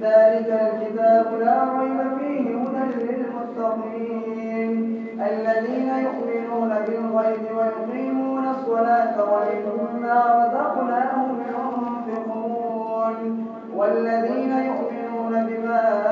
ذلك الكتاب لا ريب فيه الذين يؤمنون ويقيمون الصلاة رزقناهم ينفقون. والذين يؤمنون بما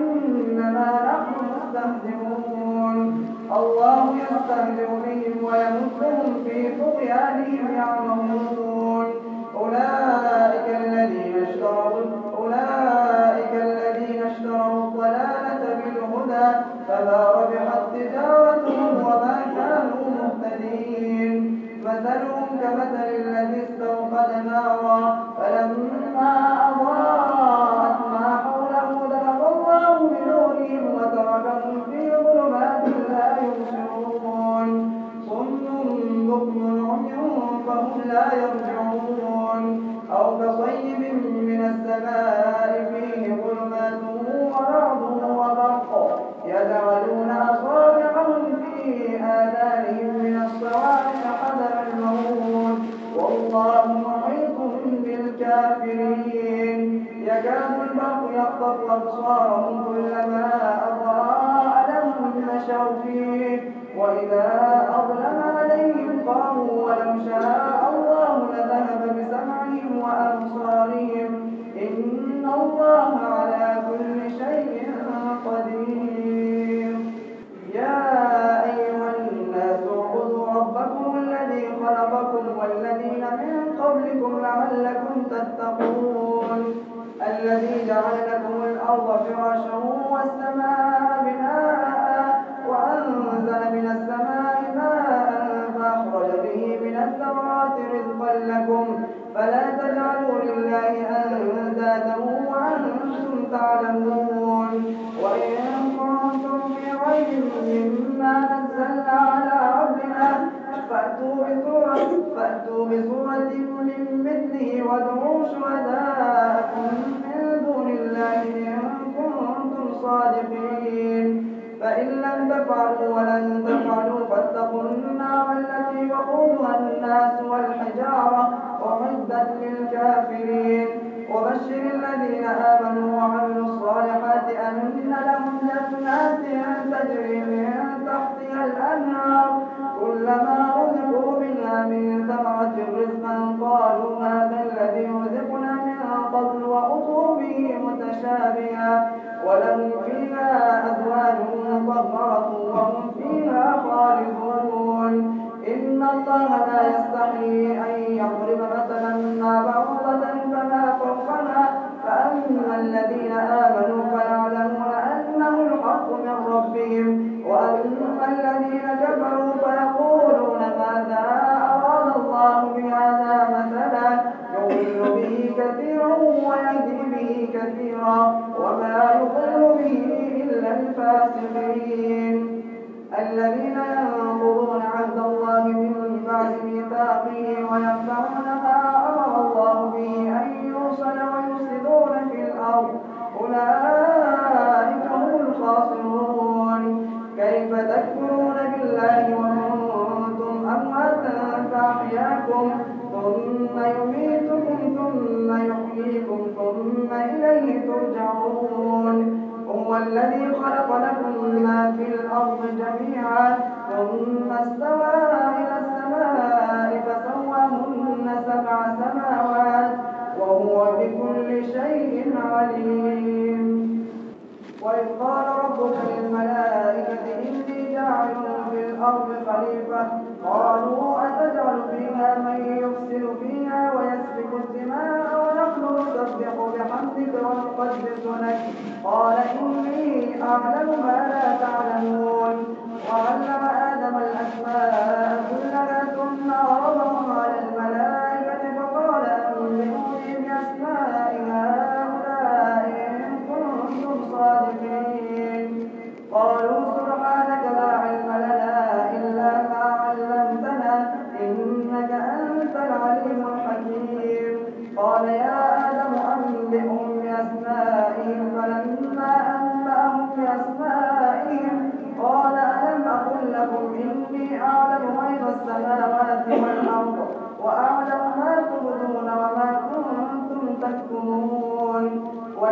إنما نحن مستهزئون. الله يستهزئ بهم ويمدهم في طغيانهم يعمهون. أولئك الذين اشتروا أولئك تتقون الذي جعل لكم الأرض فراشا والسماء فأتوا بسورة من مثله وادعوا شهداءكم من دون الله إن كنتم صادقين. فإن لم تفعلوا ولن تفعلوا فاتقوا النار التي وقودها الناس والحجارة وعدت للكافرين. وبشر الذين آمنوا وعملوا الصالحات أن لهم جنات تجري من تحتها الأنهار كلما رزقوا من ثمرة رزقا قالوا هذا الذي رزقنا من قبل وأتوا به متشابها ولهم فيها أزواج مطهرة وهم فيها خالدون إن الله لا يستحي أن يضرب مثلا ما بعوضة فما فوقها فأما الذين آمنوا فيعلمون أنه الحق من ربهم وأما الذين كفروا فيقولون ماذا الله بهذا مثلا يضل به كثيرا ويهدي به كثيرا وما يضل به إلا الفاسقين. الذين ينقضون عهد الله من بعد ميثاقه وينفعون ما أمر الله به أن يوصل ويفسدون في الأرض. أولئك هم الخاسرون. كيف تكفرون بالله وما الذي خلق لكم ما في الأرض جميعا ثم استوى إني أعلم ما لا تعلمون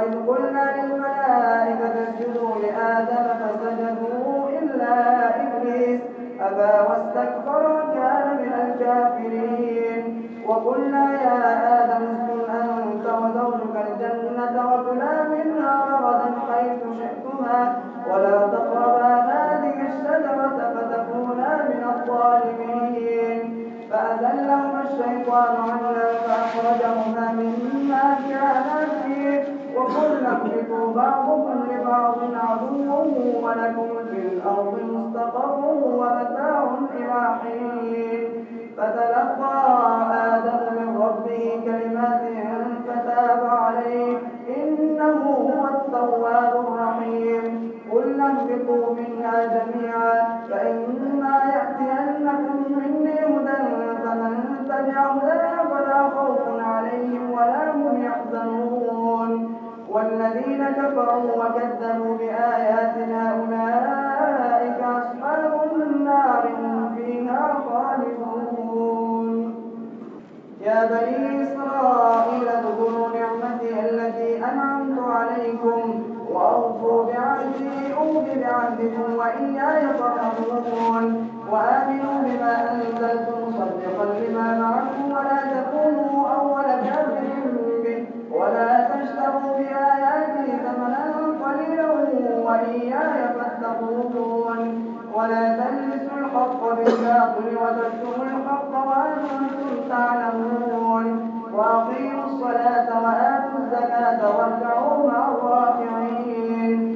تكتمون بعهدكم وإياي فارهبون وآمنوا بما أنزلت مصدقا لما معكم ولا تكونوا أول كافر به ولا تشتروا بآياتي ثمنا قليلا وإياي فاتقون ولا تلبسوا الحق بالباطل وتكتموا الحق وأنتم تعلمون وأقيموا الصلاة وآتوا الزكاة واركعوا مع الراكعين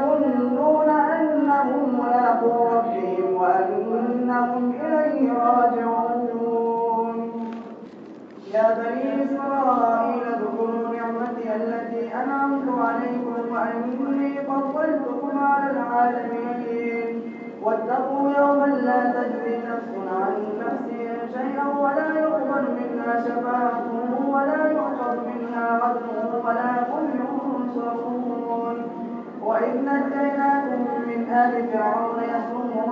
أنعمت عليكم وأني فضلتكم على العالمين. واتقوا يوما لا تجزي نفس عن نفس شيئا ولا يقبل منها شفاعة ولا يؤخذ منها عدل ولا هم ينصرون. وإذ نجيناكم من آل فرعون يسومونكم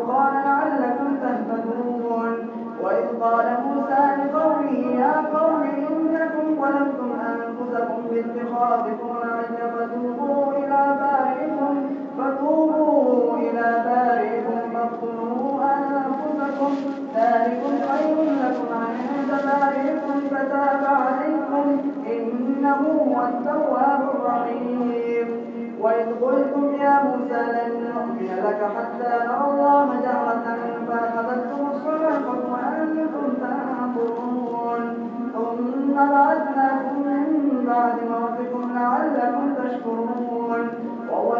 والفرقان لعلكم تهتدون. وإذ قال موسى لقومه يا قوم إنكم ظلمتم أنفسكم باتخاذكم for all I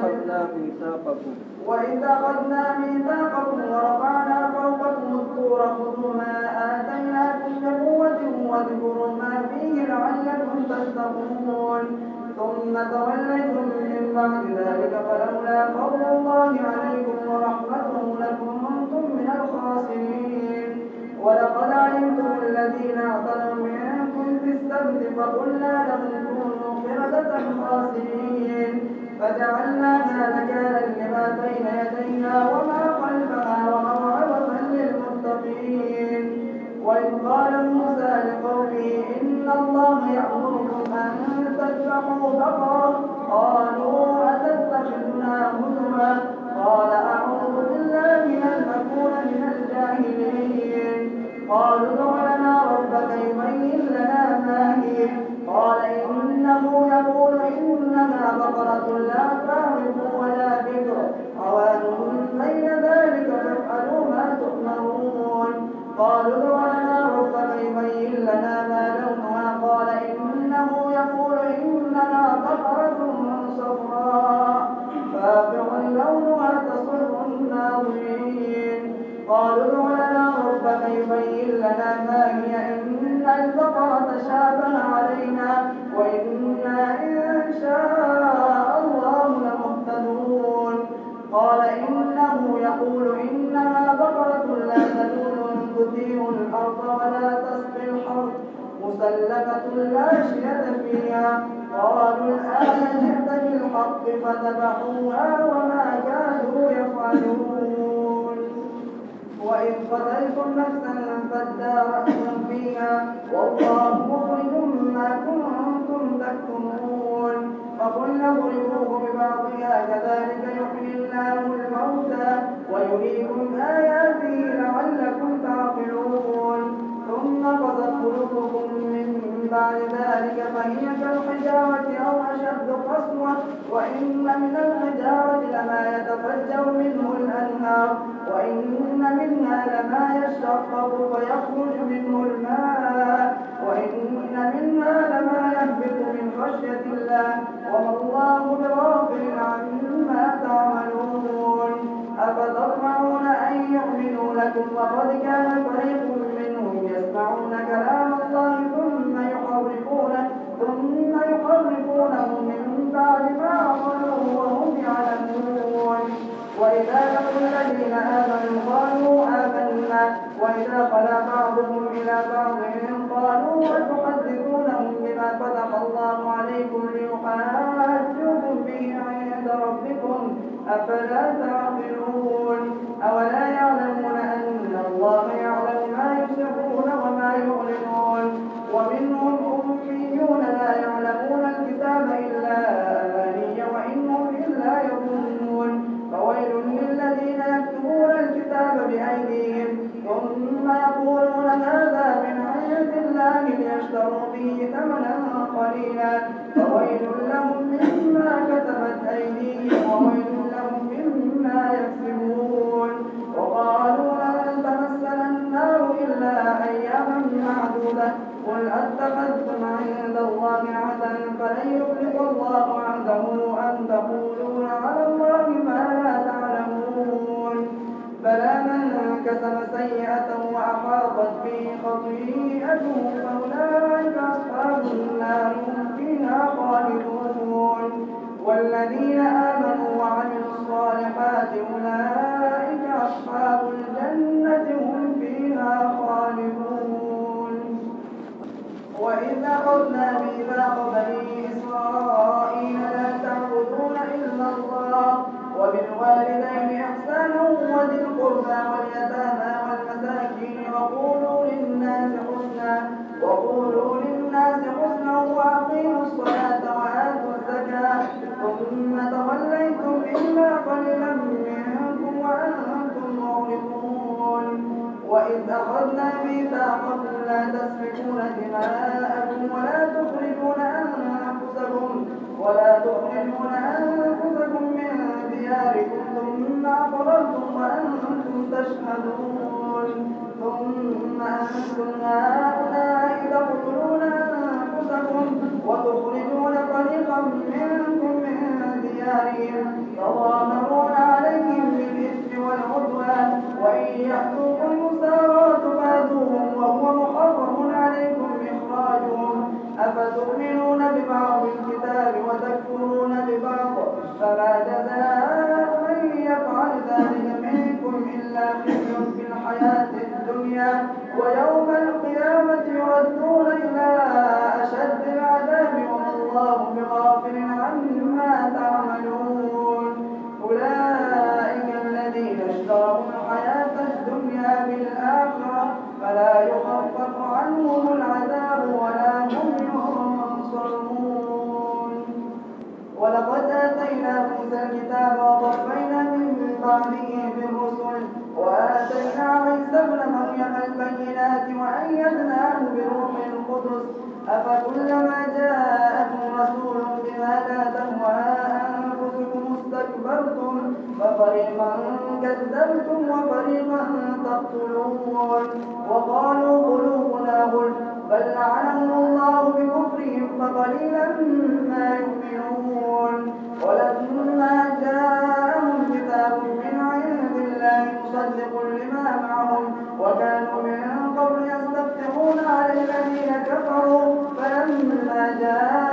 أخذنا ميثاقكم. وإذ أخذنا ميثاقكم ورفعنا فوقكم الطور خذوا ما آتيناكم بقوة واذكروا ما فيه لعلكم تتقون. ثم توليتم من بعد ذلك فلولا فضل الله عليكم ورحمته لكنتم من الخاسرين. ولقد علمتم الذين اعتدوا منكم في السبت فقلنا لهم كونوا قردة خاسرين. فجعلناها نكالا لما بين يديها وما خلفها وموعظة للمتقين. وإذ قال موسى لقومه إن الله يأمركم أن تذبحوا بقرة. قالوا أتتخذنا هزوا. قال أعوذ بالله أن أكون من الجاهلين. قالوا ادع لنا ربك يبين لنا ما هي. قال إنه يقول بقرة لا فارض ولا عوان بين ذلك فافعلوا ما تؤمرون. قالوا ذبحوها وما كانوا يفعلون. وإذ قتلتم نفسا فادارأتم فيها والله مخرج ما كنتم تكتمون. فقلنا اضربوه ببعضها كذلك يحيي الله الموتى ويريكم آياته لعلكم تعقلون. ثم قضت قلوبكم من بعد ذلك فهي كالحجارة أو أشد قسوة وإن من الحجارة لما يتفجر منه الأنهار وإن منها لما يشقق ويخرج منه الماء وإن منها لما يهبط من خشية الله. وما الله بغافل عما تعملون. أفتطمعون أن يؤمنوا لكم وقد كان أفلا ترون Thank you. قبله بالرسل وآتينا عيسى ابن مريم البينات وأيدناه بروح القدس. أفكلما جاءكم رسول بما لا تهوى أنفسكم استكبرتم ففريقا كذبتم وفريقا تقتلون. وقالوا قلوبنا غلف بل لعنهم الله بكفرهم فقليلا ما يؤمنون. ولما جاء مصدق لما معهم وكانوا من قبل يستفتحون على الذين كفروا فلما جاءوا